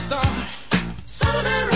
song. Celebrate.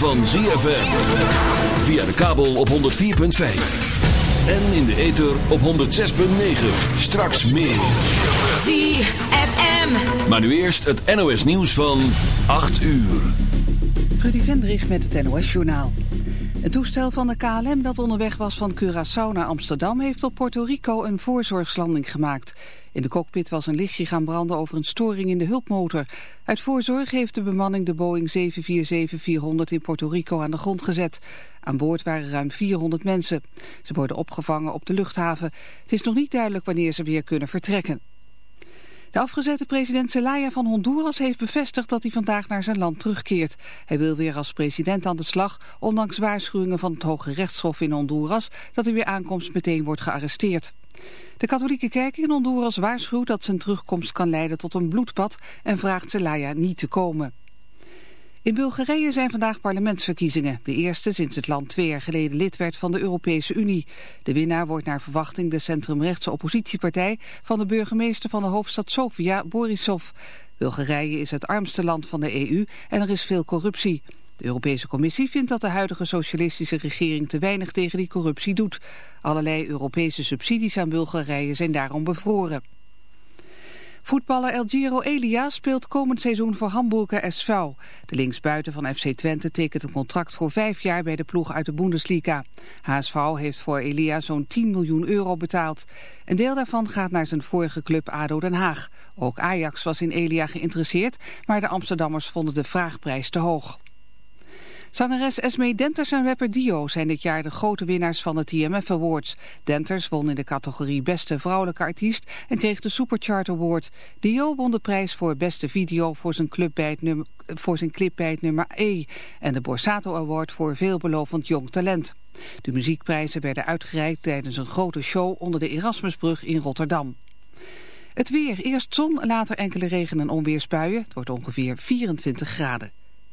Van ZFM. Via de kabel op 104.5. En in de ether op 106.9. Straks meer. ZFM. Maar nu eerst het NOS nieuws van 8 uur. Trudy Vendrich met het NOS journaal. Het toestel van de KLM dat onderweg was van Curaçao naar Amsterdam... heeft op Puerto Rico een voorzorgslanding gemaakt... In de cockpit was een lichtje gaan branden over een storing in de hulpmotor. Uit voorzorg heeft de bemanning de Boeing 747-400 in Puerto Rico aan de grond gezet. Aan boord waren ruim 400 mensen. Ze worden opgevangen op de luchthaven. Het is nog niet duidelijk wanneer ze weer kunnen vertrekken. De afgezette president Zelaya van Honduras heeft bevestigd dat hij vandaag naar zijn land terugkeert. Hij wil weer als president aan de slag, ondanks waarschuwingen van het Hoge Rechtshof in Honduras dat hij weer aankomst meteen wordt gearresteerd. De katholieke kerk in Honduras waarschuwt dat zijn terugkomst kan leiden tot een bloedbad en vraagt Zelaya niet te komen. In Bulgarije zijn vandaag parlementsverkiezingen. De eerste sinds het land twee jaar geleden lid werd van de Europese Unie. De winnaar wordt naar verwachting de centrumrechtse oppositiepartij van de burgemeester van de hoofdstad Sofia, Borisov. Bulgarije is het armste land van de EU en er is veel corruptie. De Europese Commissie vindt dat de huidige socialistische regering te weinig tegen die corruptie doet. Allerlei Europese subsidies aan Bulgarije zijn daarom bevroren. Voetballer El Giro Elia speelt komend seizoen voor Hamburger SV. De linksbuiten van FC Twente tekent een contract voor vijf jaar bij de ploeg uit de Bundesliga. HSV heeft voor Elia zo'n 10 miljoen euro betaald. Een deel daarvan gaat naar zijn vorige club ADO Den Haag. Ook Ajax was in Elia geïnteresseerd, maar de Amsterdammers vonden de vraagprijs te hoog. Zangeres Esme Denters en rapper Dio zijn dit jaar de grote winnaars van de TMF Awards. Denters won in de categorie Beste Vrouwelijke Artiest en kreeg de Superchart Award. Dio won de prijs voor Beste Video voor zijn, club bij het nummer, voor zijn clip bij het nummer E. En de Borsato Award voor Veelbelovend Jong Talent. De muziekprijzen werden uitgereikt tijdens een grote show onder de Erasmusbrug in Rotterdam. Het weer, eerst zon, later enkele regen- en onweersbuien. Het wordt ongeveer 24 graden.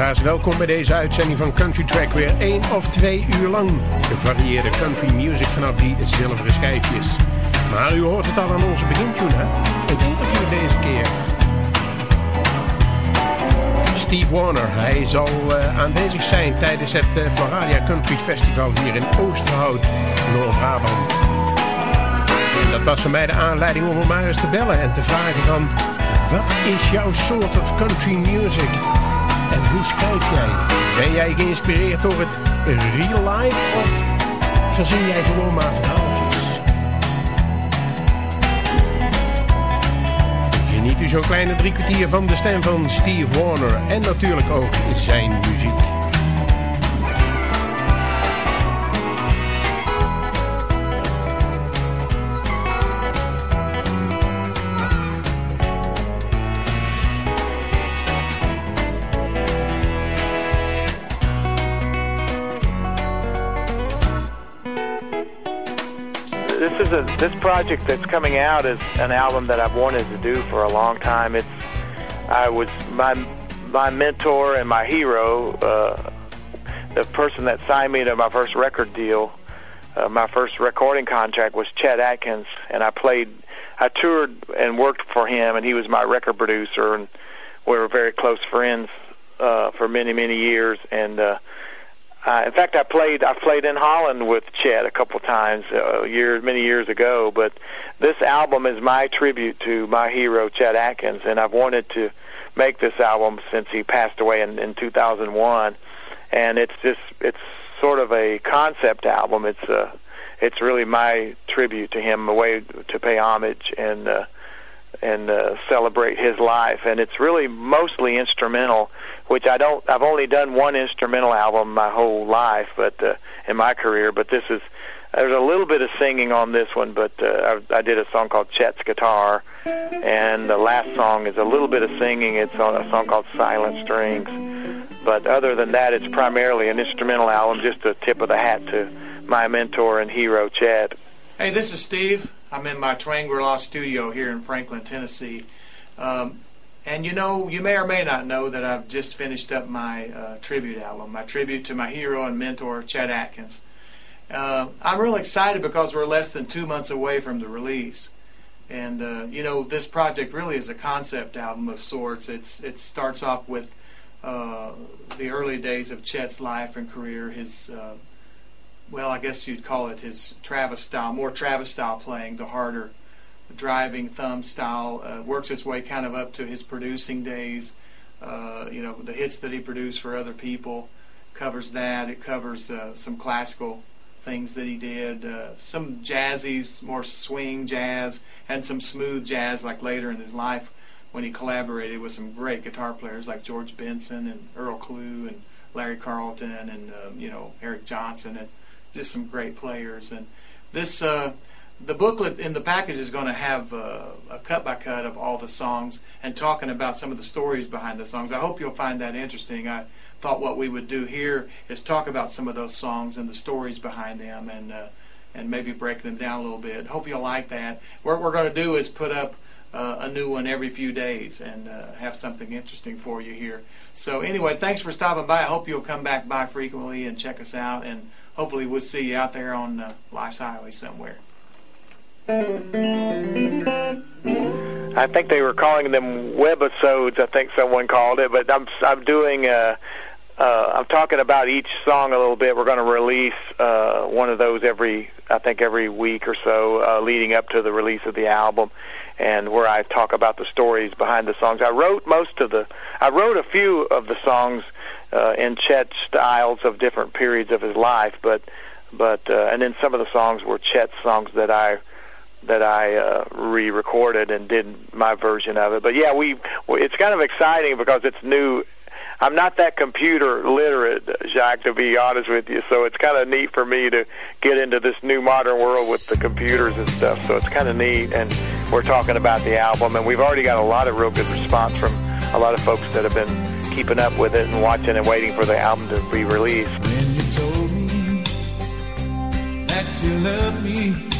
Luisteraars, welkom bij deze uitzending van Country Track. Weer één of twee uur lang gevarieerde country music vanaf die zilveren schijfjes. Maar u hoort het al aan onze begintune, hè? Het interview deze keer. Steve Warner, hij zal uh, aanwezig zijn tijdens het uh, Country Festival hier in Oosterhout, Noord-Brabant. En dat was voor mij de aanleiding om hem maar eens te bellen en te vragen van... Wat is jouw soort of country music? En hoe schrijf jij? Ben jij geïnspireerd door het real life of verzin jij gewoon maar verhaaltjes? Geniet u zo'n kleine drie kwartier van de stem van Steve Warner en natuurlijk ook zijn muziek. This project that's coming out is an album that I've wanted to do for a long time. It's I was my my mentor and my hero, uh, the person that signed me to my first record deal. Uh, my first recording contract was Chet Atkins, and I played, I toured and worked for him, and he was my record producer, and we were very close friends uh, for many many years, and. Uh, uh, in fact, I played I played in Holland with Chet a couple times uh, years many years ago. But this album is my tribute to my hero Chet Atkins, and I've wanted to make this album since he passed away in, in 2001. And it's just it's sort of a concept album. It's uh, it's really my tribute to him, a way to pay homage and uh, and uh, celebrate his life. And it's really mostly instrumental which I don't. I've only done one instrumental album my whole life, but uh, in my career. But this is there's a little bit of singing on this one, but uh, I, I did a song called Chet's Guitar, and the last song is a little bit of singing. It's on a song called Silent Strings. But other than that, it's primarily an instrumental album, just a tip of the hat to my mentor and hero, Chet. Hey, this is Steve. I'm in my Triangular studio here in Franklin, Tennessee. Um, and you know, you may or may not know that I've just finished up my uh, tribute album, my tribute to my hero and mentor, Chet Atkins. Uh, I'm real excited because we're less than two months away from the release. And uh, you know, this project really is a concept album of sorts. It's it starts off with uh, the early days of Chet's life and career, his uh, well, I guess you'd call it his Travis style, more Travis style playing, the harder driving thumb style. Uh, works its way kind of up to his producing days. Uh, you know, the hits that he produced for other people covers that. It covers uh, some classical things that he did, uh, some jazzy, more swing jazz, and some smooth jazz like later in his life when he collaborated with some great guitar players like George Benson and Earl Klugh and Larry Carlton and um, you know Eric Johnson and just some great players. And this uh, the booklet in the package is going to have uh, a cut by cut of all the songs and talking about some of the stories behind the songs. I hope you'll find that interesting. I thought what we would do here is talk about some of those songs and the stories behind them and uh, and maybe break them down a little bit. Hope you'll like that. What we're going to do is put up uh, a new one every few days and uh, have something interesting for you here. So anyway, thanks for stopping by. I hope you'll come back by frequently and check us out, and hopefully we'll see you out there on uh, Life's Highway somewhere. I think they were calling them webisodes. I think someone called it, but I'm I'm doing. Uh, uh, I'm talking about each song a little bit. We're going to release uh, one of those every, I think, every week or so, uh, leading up to the release of the album and where I talk about the stories behind the songs. I wrote most of the, I wrote a few of the songs uh, in Chet styles of different periods of his life, but, but, uh, and then some of the songs were Chet songs that I, that I uh, re-recorded and did my version of it. But yeah, we, it's kind of exciting because it's new I'm not that computer literate, Jacques, to be honest with you. So it's kind of neat for me to get into this new modern world with the computers and stuff. So it's kind of neat. And we're talking about the album, and we've already got a lot of real good response from a lot of folks that have been keeping up with it and watching and waiting for the album to be released. When you told me that you me,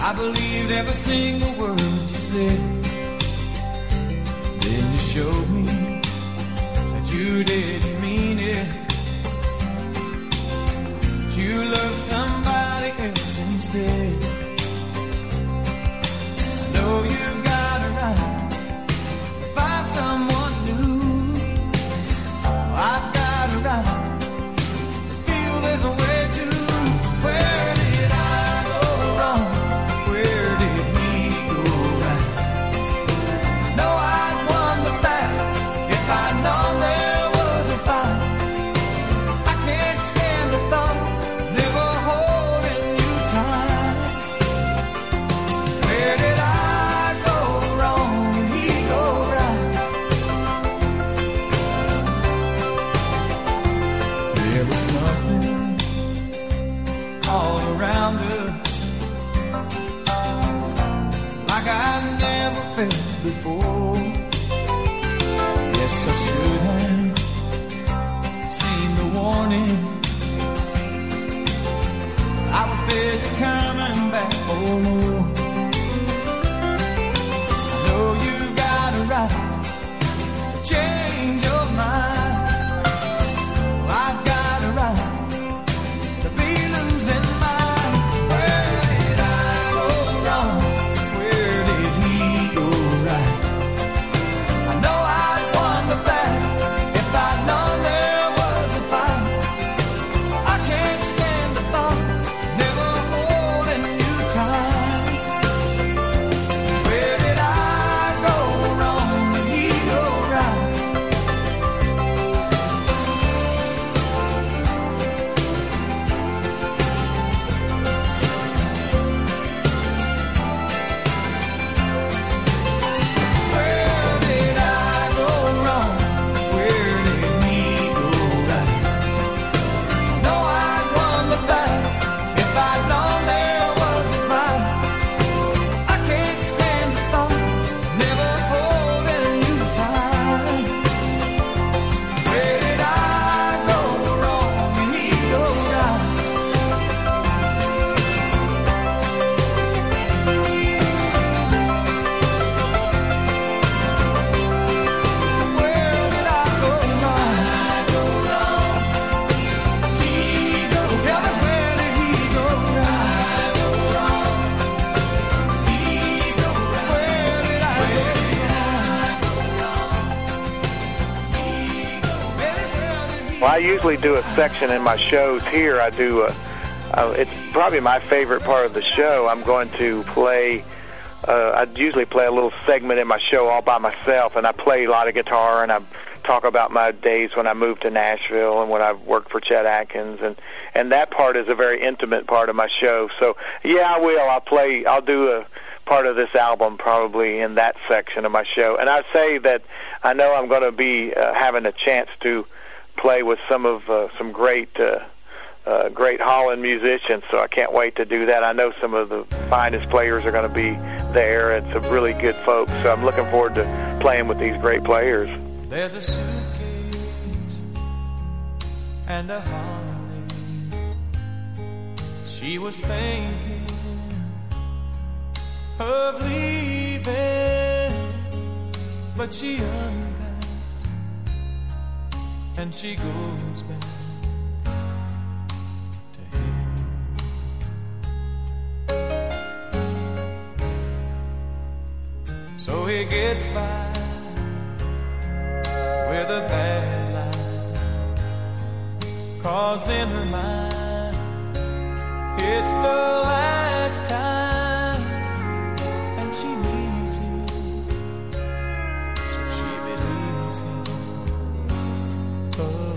I believed every single word you said. Then you showed me that you didn't mean it. That you somebody else instead. I know you someone new. I've got a right to feel there's a way I usually do a section in my shows here. I do a, uh, it's probably my favorite part of the show. I'm going to play, uh, I usually play a little segment in my show all by myself, and I play a lot of guitar, and I talk about my days when I moved to Nashville and when I worked for Chet Atkins, and and that part is a very intimate part of my show. So yeah, I will. I'll play. I'll do a part of this album probably in that section of my show. And I say that I know I'm going to be uh, having a chance to play with some of uh, some great uh, uh, great Holland musicians, so I can't wait to do that. I know some of the finest players are going to be there, and some really good folks. So I'm looking forward to playing with these great players. There's a suitcase and a heartache. She was thinking of leaving, but she unpacks and she goes back to him. So he gets by with a bad life. Cause in her mind, it's the last time, again.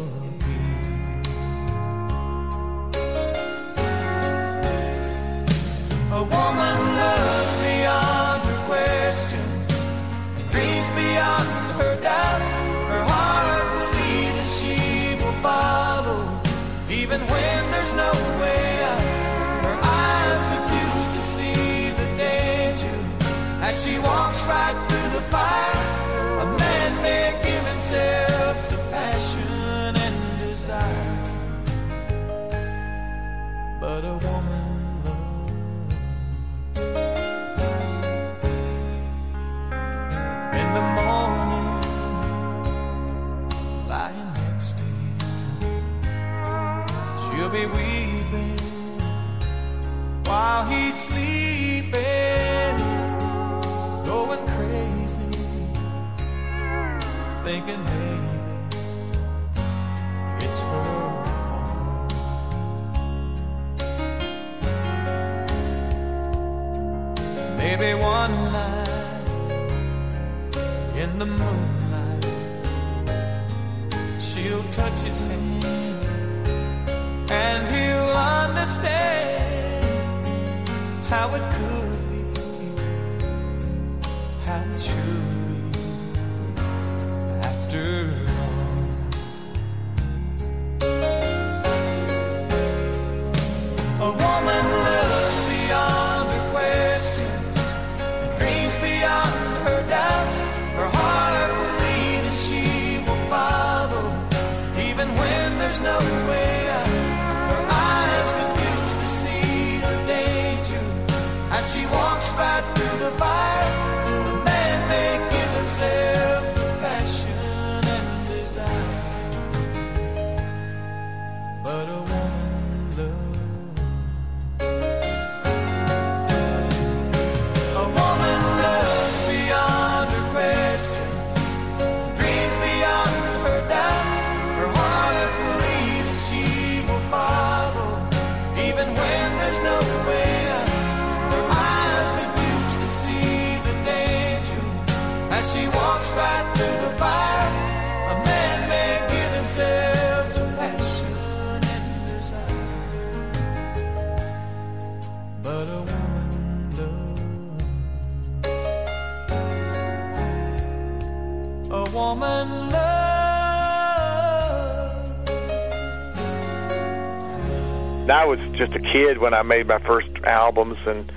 I was just a kid when I made my first albums, and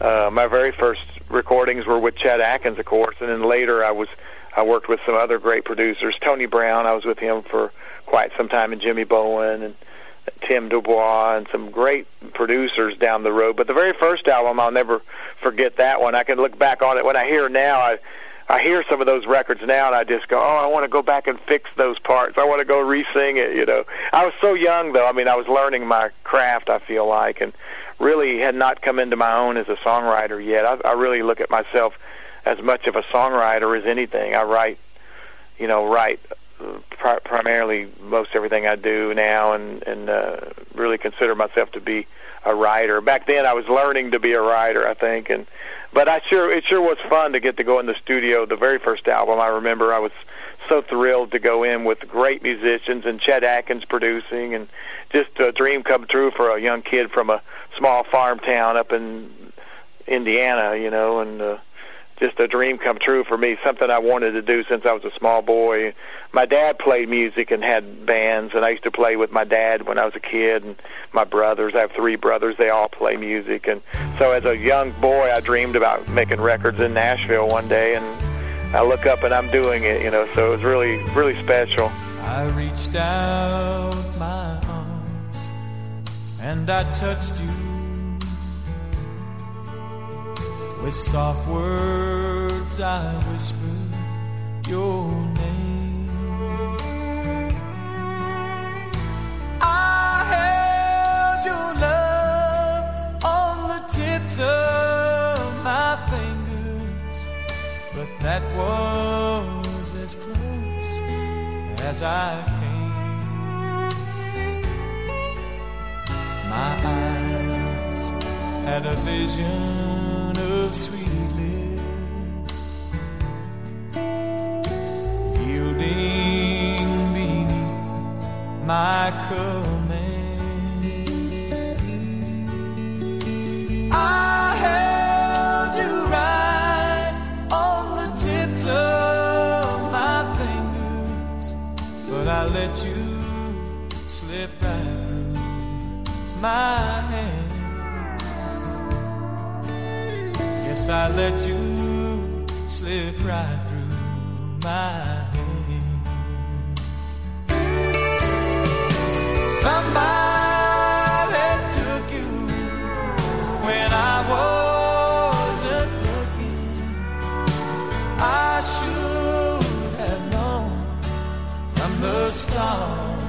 uh, my very first recordings were with Chet Atkins, of course, and then later I was I worked with some other great producers. Tony Brown, I was with him for quite some time, and Jimmy Bowen and Tim Dubois, and some great producers down the road. But the very first album, I'll never forget that one. I can look back on it when I hear now. I I hear some of those records now, and I just go, "Oh, I want to go back and fix those parts. I want to go re-sing it." You know, I was so young, though. I mean, I was learning my craft. I feel like, and really had not come into my own as a songwriter yet. I, I really look at myself as much of a songwriter as anything. I write, you know, write pri- primarily most everything I do now, and and uh, really consider myself to be a writer. Back then, I was learning to be a writer, I think, and but I sure it sure was fun to get to go in the studio. The very first album, I remember, I was so thrilled to go in with great musicians and Chet Atkins producing, and just a dream come true for a young kid from a small farm town up in Indiana, you know, and. Uh, just a dream come true for me, something I wanted to do since I was a small boy. My dad played music and had bands, and I used to play with my dad when I was a kid, and my brothers. I have three brothers; they all play music, and so as a young boy, I dreamed about making records in Nashville one day, and I look up and I'm doing it, you know. So it was really, really special. I reached out my arms and I touched you with soft words. I whispered your name. I held your love on the tips of my fingers, but that was as close as I came. My eyes had a vision sweet lips, yielding beneath my command. I held you right on the tips of my fingers, but I let you slip right through my hands. Yes, I let you slip right through my hands. Somebody took you when I wasn't looking. I should have known from the start.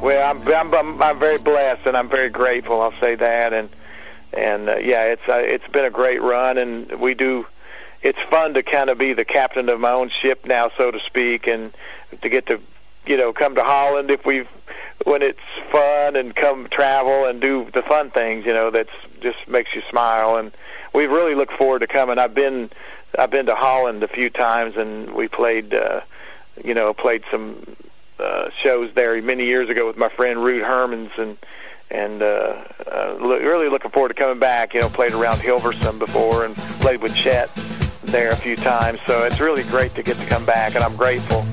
Well, I'm, I'm I'm very blessed and I'm very grateful. I'll say that, and and uh, yeah, it's uh, it's been a great run, and we do. It's fun to kind of be the captain of my own ship now, so to speak, and to get to you know come to Holland if we've when it's fun and come travel and do the fun things. You know, that's just makes you smile, and we really look forward to coming. I've been I've been to Holland a few times, and we played. uh you know, played some uh, shows there many years ago with my friend Ruud Hermans, and and uh, uh, really looking forward to coming back. You know, played around Hilversum before and played with Chet there a few times, so it's really great to get to come back, and I'm grateful.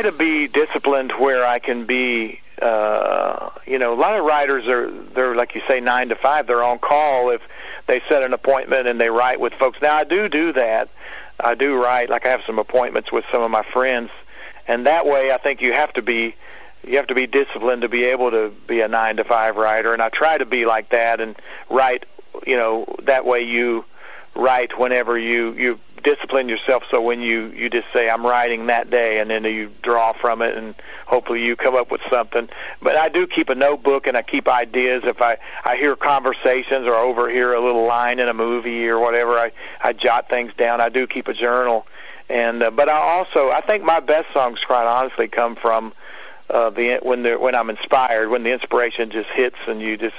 Try to be disciplined where I can be. Uh, you know, a lot of writers are they're like you say nine to five. They're on call if they set an appointment and they write with folks. Now I do do that. I do write. Like I have some appointments with some of my friends, and that way I think you have to be you have to be disciplined to be able to be a nine to five writer. And I try to be like that and write. You know, that way you write whenever you you discipline yourself so when you you just say I'm writing that day and then you draw from it and hopefully you come up with something. But I do keep a notebook and I keep ideas. If I I hear conversations or overhear a little line in a movie or whatever I I jot things down. I do keep a journal. And uh, but I also I think my best songs quite honestly come from uh the when the when I'm inspired when the inspiration just hits and you just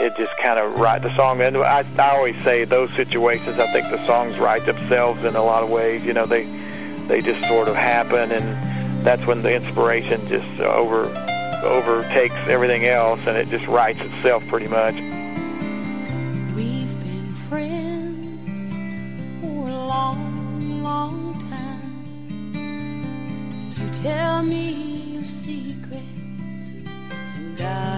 it just kind of write the song. And I, I always say those situations, I think the songs write themselves in a lot of ways. You know, they they just sort of happen, and that's when the inspiration just over overtakes everything else, and it just writes itself pretty much. We've been friends for a long, long time. You tell me your secrets, and I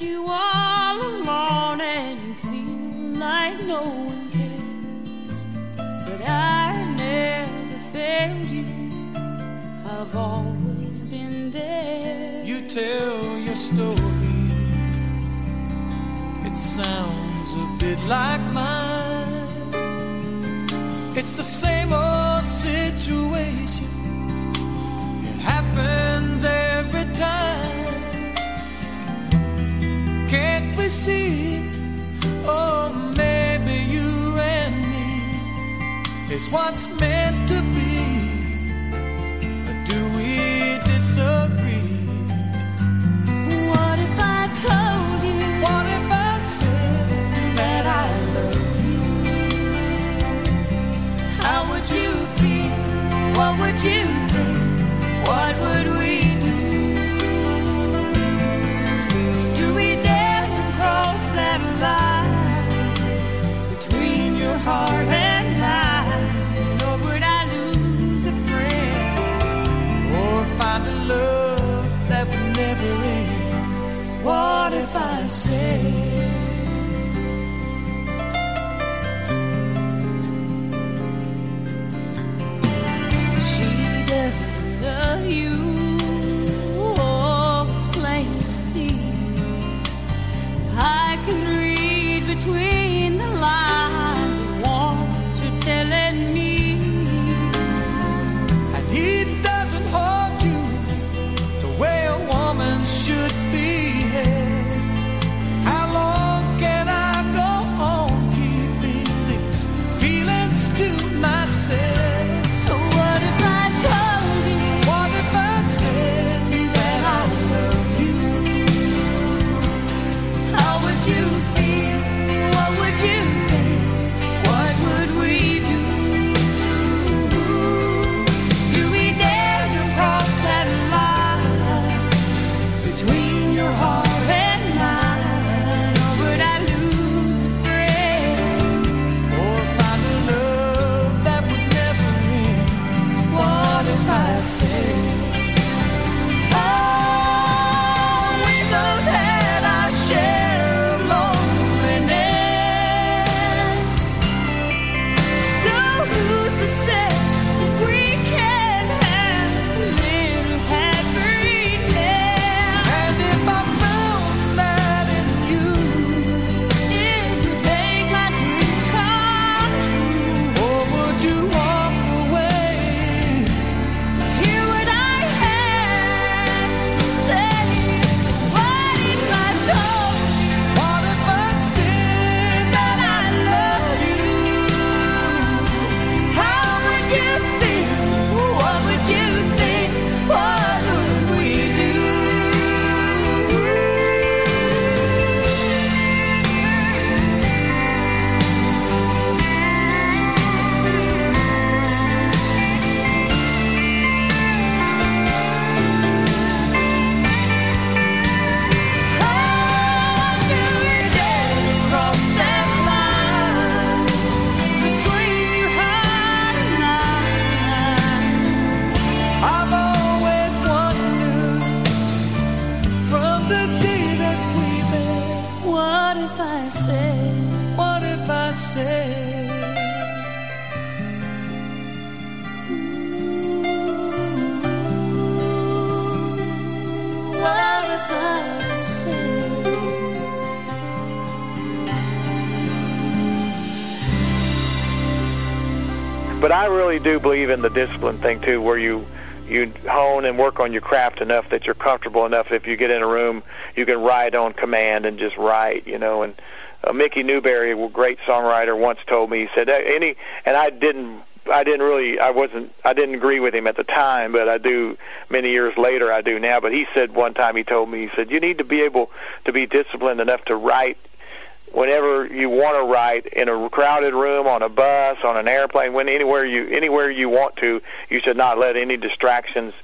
you all alone, and you feel like no one cares. But I've never failed you. I've always been there. You tell your story. It sounds a bit like mine. It's the same old See? Oh, maybe you and me is what's meant to be. Or do we disagree? What if I told you? What if I said that I love you? How would you feel? What would you think? What would but I really do believe in the discipline thing too, where you you hone and work on your craft enough that you're comfortable enough. If you get in a room, you can write on command and just write, you know. And uh, Mickey Newbury, a great songwriter, once told me he said "Uh, any, and I didn't. I didn't really, I wasn't, I didn't agree with him at the time, but I do many years later, I do now. But he said one time, he told me, he said, you need to be able to be disciplined enough to write whenever you want to write in a crowded room, on a bus, on an airplane, when anywhere you anywhere you want to, you should not let any distractions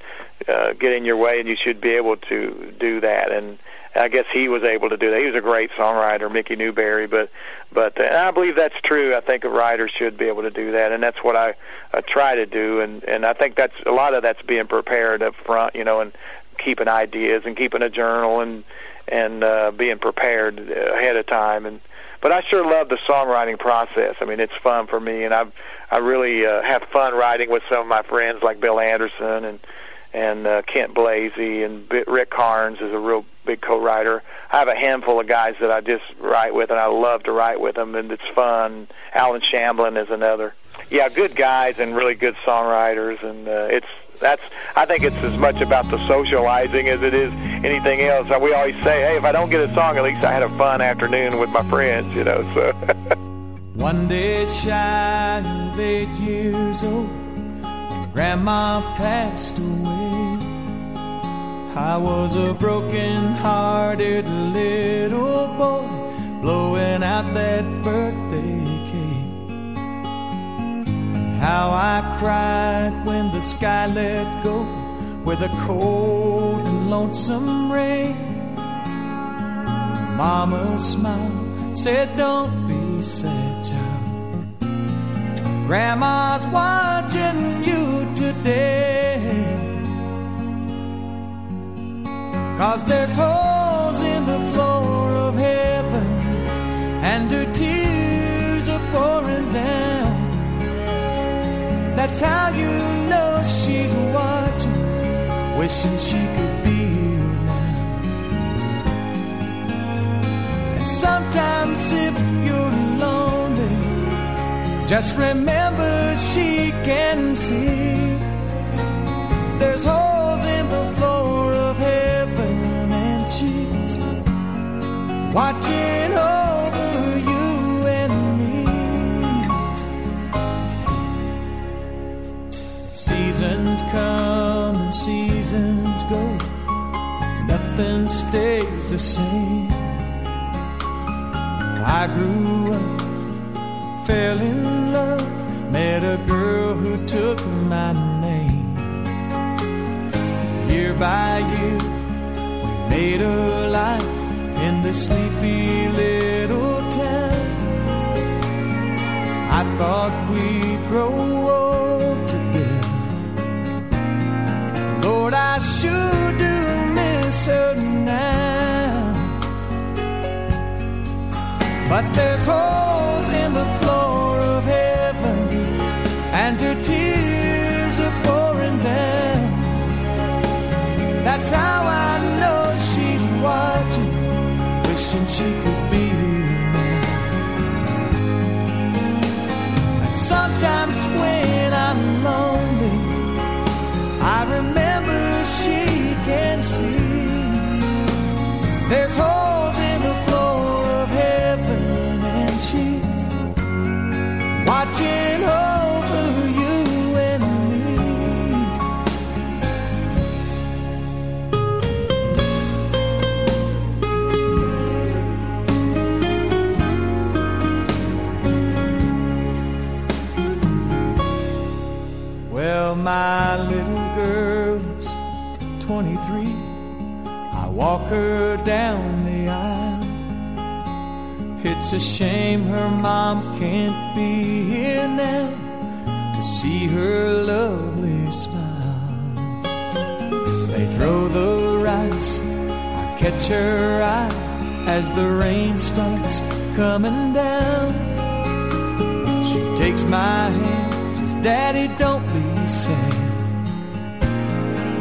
uh, get in your way, and you should be able to do that. And I guess he was able to do that. He was a great songwriter, Mickey Newbury, but but uh, and I believe that's true. I think a writer should be able to do that, and that's what I, I try to do. And and I think that's a lot of that's being prepared up front, you know, and keeping ideas and keeping a journal and and uh, being prepared ahead of time. And but I sure love the songwriting process. I mean, it's fun for me, and I I really uh, have fun writing with some of my friends like Bill Anderson and and uh, Kent Blazy and B- Rick Carnes is a real big co-writer. I have a handful of guys that I just write with, and I love to write with them, and it's fun. Allen Shamblin is another. Yeah, good guys and really good songwriters, and uh, it's that's I think it's as much about the socializing as it is anything else. We always say, hey, if I don't get a song, at least I had a fun afternoon with my friends, you know. So. One day shy of eight years old, Grandma passed away. I was a broken-hearted little boy, blowing out that birthday how I cried when the sky let go with a cold and lonesome rain. Mama smiled, said, Don't be sad, child. Grandma's watching you today. Cause there's holes in the floor of heaven, and her tears are pouring down. That's how you know she's watching, wishing she could be here now. And sometimes if you're lonely, just remember she can see. There's holes in the floor of heaven, and she's watching over Seasons come and seasons go, nothing stays the same. I grew up, fell in love, met a girl who took my name. Year by year, we made a life in this sleepy little town. I thought we'd grow old I sure do miss her now. But there's holes in the floor of heaven, and her tears are pouring down. That's how I know she's watching, wishing she could be here. And sometimes There's holes her down the aisle. It's a shame her mom can't be here now to see her lovely smile. They throw the rice, I catch her eye as the rain starts coming down. She takes my hand, says, Daddy, don't be sad.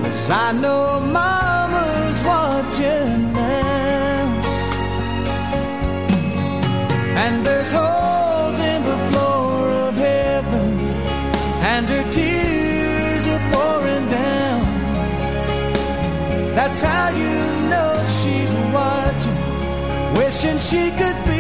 Cause I know Mama's and there's holes in the floor of heaven, and her tears are pouring down. That's how you know she's watching, wishing she could be.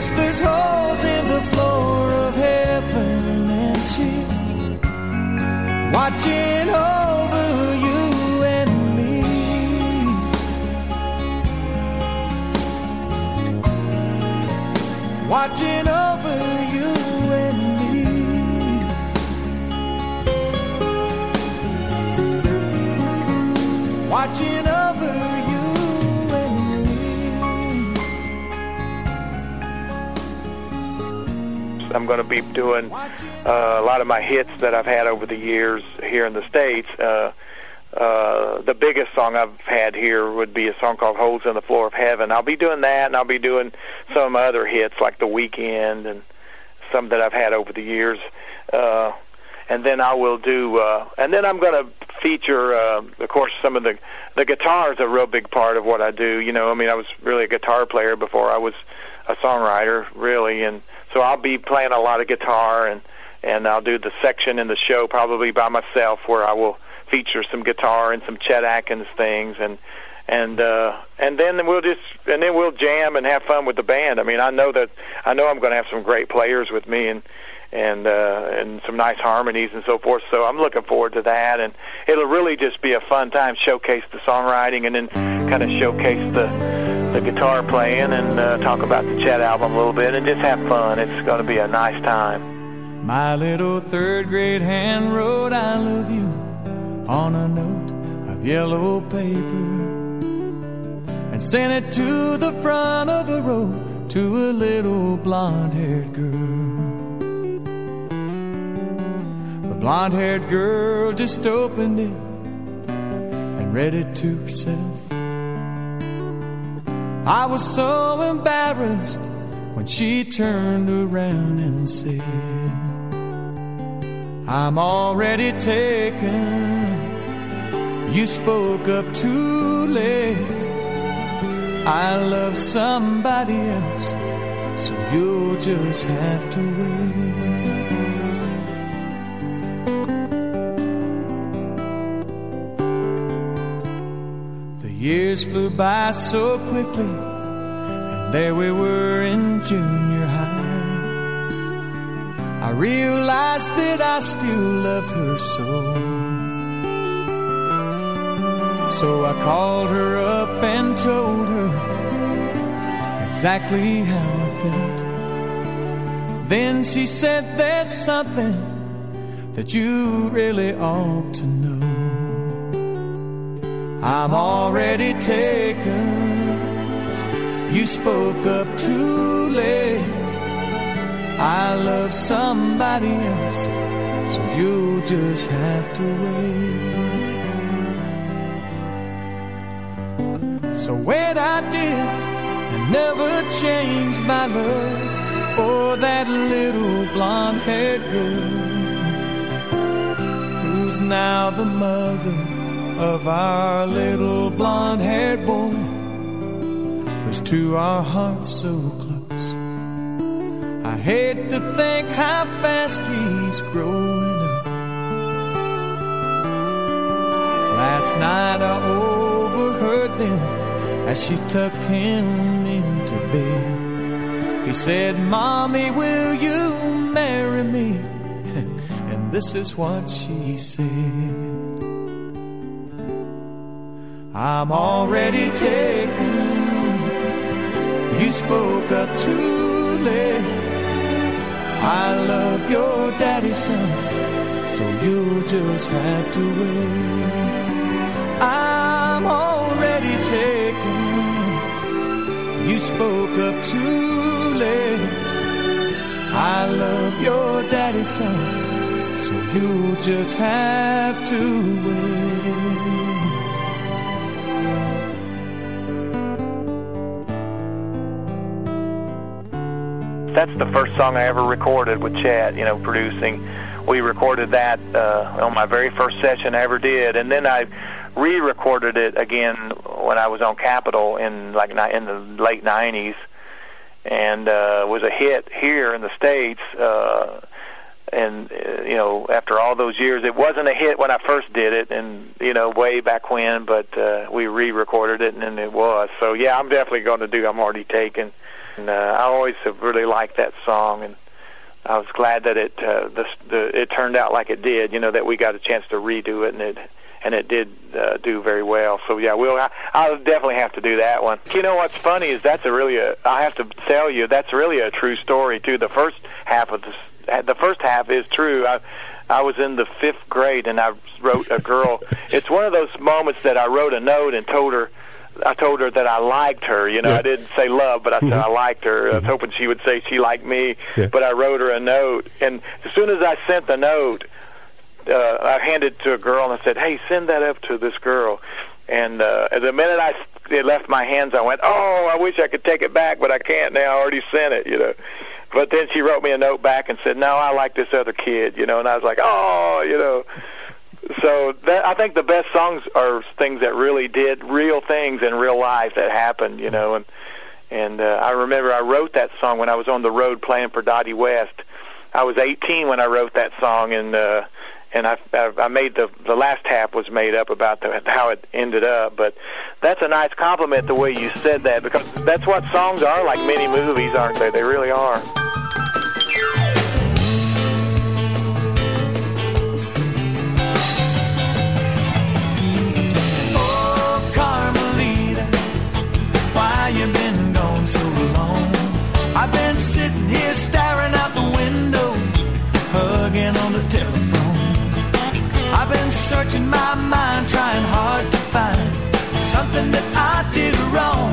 Yes, there's holes in the floor of heaven, and she's watching over you and me. Watching over you and me. Watching over I'm going to be doing uh, a lot of my hits that I've had over the years here in the States. Uh, uh, the biggest song I've had here would be a song called Holes in the Floor of Heaven. I'll be doing that, and I'll be doing some other hits like The Weekend and some that I've had over the years. Uh, and then I will do, uh, and then I'm going to feature, uh, of course, some of the the guitar is a real big part of what I do. You know, I mean, I was really a guitar player before I was a songwriter, really, and so I'll be playing a lot of guitar, and and I'll do the section in the show probably by myself where I will feature some guitar and some Chet Atkins things, and and uh, and then we'll just and then we'll jam and have fun with the band. I mean, I know that I know I'm going to have some great players with me, and and uh, and some nice harmonies and so forth. So I'm looking forward to that, and it'll really just be a fun time. Showcase the songwriting, and then kind of showcase the the guitar playing, and uh, talk about the Chet album a little bit, and just have fun. It's going to be a nice time. My little third grade hand wrote I love you on a note of yellow paper and sent it to the front of the road to a little blonde haired girl. The blonde haired girl just opened it and read it to herself. I was so embarrassed when she turned around and said, I'm already taken. You spoke up too late. I love somebody else, so you'll just have to wait. Years flew by so quickly, and there we were in junior high. I realized that I still loved her so. So I called her up and told her exactly how I felt. Then she said, There's something that you really ought to know. I'm already taken. You spoke up too late. I love somebody else, so you'll just have to wait. So when I did, I never changed my love for that little blonde haired girl who's now the mother of our little blonde haired boy who's to our hearts so close. I hate to think how fast he's growing up. Last night I overheard them as she tucked him into bed. He said, Mommy, will you marry me? and this is what she said. I'm already taken. You spoke up too late. I love your daddy's son, so you'll just have to wait. I'm already taken. You spoke up too late. I love your daddy's son, so you'll just have to wait. That's the first song I ever recorded with Chet, you know, producing. We recorded that uh, on my very first session I ever did, and then I re-recorded it again when I was on Capitol in like in the late '90s, and uh, was a hit here in the states. Uh, and uh, you know, after all those years, it wasn't a hit when I first did it, and you know, way back when. But uh, we re-recorded it, and then it was. So yeah, I'm definitely going to do. I'm already taken, and uh, I always have really liked that song, and I was glad that it uh, the, the it turned out like it did. You know, that we got a chance to redo it, and it and it did uh, do very well. So yeah, we'll I, I'll definitely have to do that one. You know what's funny is that's a really a I have to tell you that's really a true story too. The first half of the the first half is true. I I was in the fifth grade and I wrote a girl. it's one of those moments that I wrote a note and told her. I told her that I liked her. You know, Yeah. I didn't say love, but I said I liked her. I was hoping she would say she liked me. Yeah. But I wrote her a note, and as soon as I sent the note, uh, I handed it to a girl and I said, "Hey, send that up to this girl." And uh, the minute I it left my hands, I went, "Oh, I wish I could take it back, but I can't now. I already sent it." You know. But then she wrote me a note back and said, "No, I like this other kid." You know, and I was like, "Oh, you know." So that I think the best songs are things that really did real things in real life that happened. You know, and and uh, I remember I wrote that song when I was on the road playing for Dottie West. I was 18 when I wrote that song, and uh, and I, I I made the the last half was made up about the, how it ended up. But that's a nice compliment the way you said that because that's what songs are like mini movies, aren't they? They really are. Staring out the window, hugging on the telephone. I've been searching my mind, trying hard to find something that I did wrong.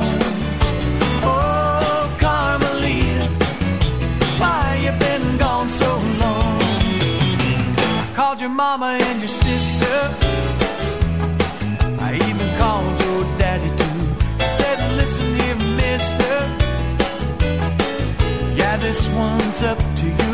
Oh, Carmelita, why you been gone so long? I called your mama and your sister. I even called this one's up to you.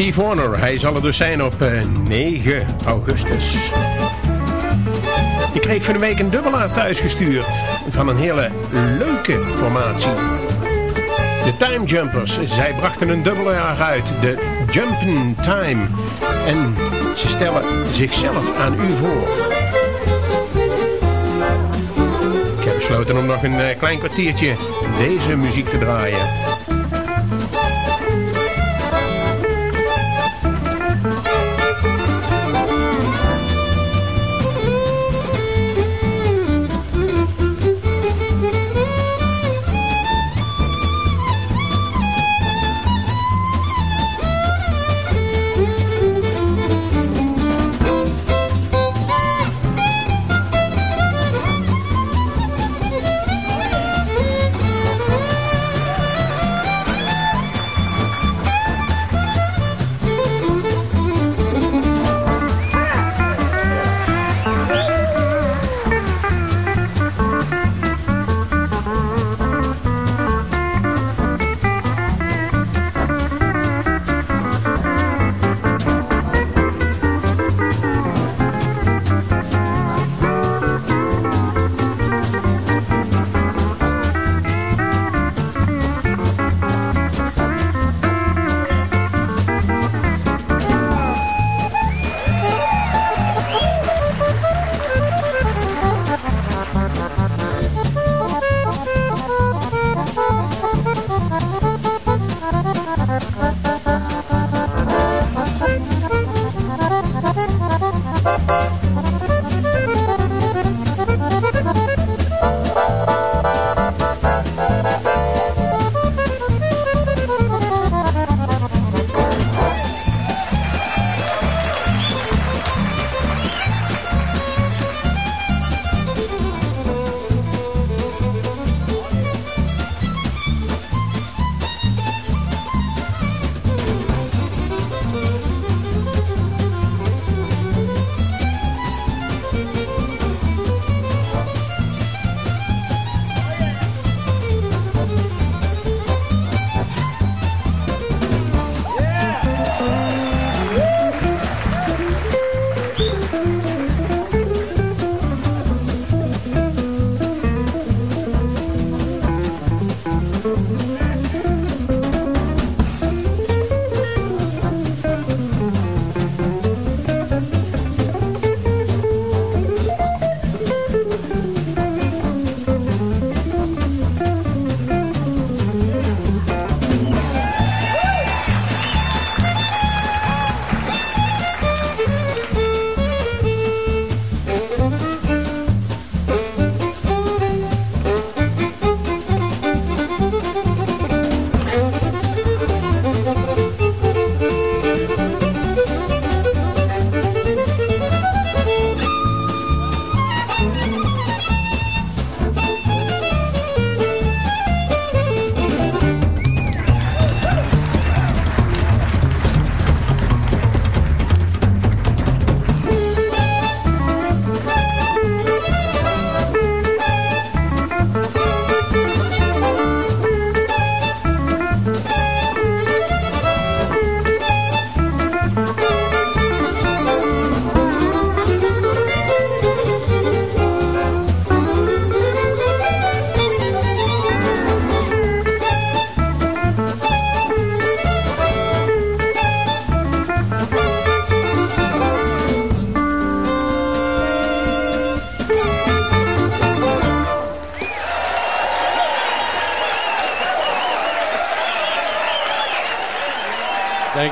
Steve Warner, hij zal er dus zijn op eh, 9 augustus. Ik kreeg van de week een dubbelaar thuisgestuurd van een hele leuke formatie. De Time Jumpers, zij brachten een dubbelaar uit, de Jumpin' Time. En ze stellen zichzelf aan u voor. Ik heb besloten om nog een eh, klein kwartiertje deze muziek te draaien.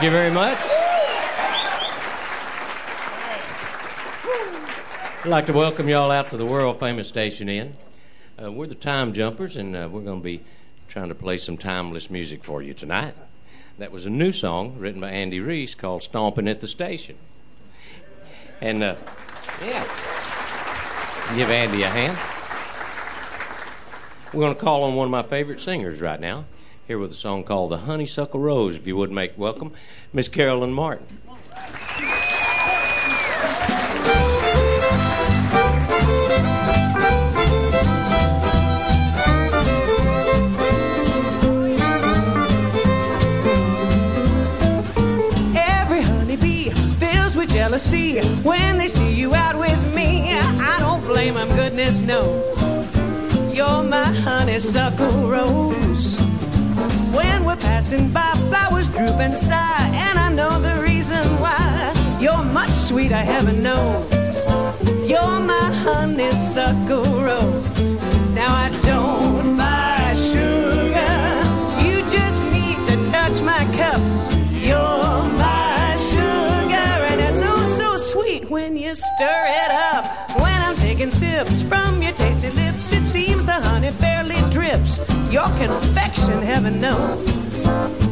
You very much. I'd like to welcome y'all out to the world famous Station Inn. Uh, we're the Time Jumpers, and uh, we're going to be trying to play some timeless music for you tonight. That was a new song written by Andy Reiss called Stomping at the Station. And, uh, yeah, give Andy a hand. We're going to call on one of my favorite singers right now, here with a song called The Honeysuckle Rose. If you would make welcome, Miss Carolyn Martin. jealousy when they see you out with me. I don't blame them, goodness knows. You're my honeysuckle rose. When we're passing by, flowers droop and sigh, and I know the reason why. You're much sweeter, heaven knows. You're my honeysuckle rose. Now I don't buy sugar. You just need to touch my cup. You're my sugar, and it's oh so sweet when you stir it up. When I'm taking sips from Your confection, heaven knows.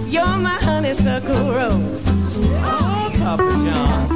You're my honeysuckle rose. Oh, Papa John.